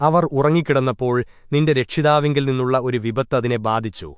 അവർ ഉറങ്ങിക്കിടന്നപ്പോൾ നിന്റെ രക്ഷിതാവിങ്കിൽ നിന്നുള്ള ഒരു വിപത്ത് അതിനെ ബാധിച്ചു.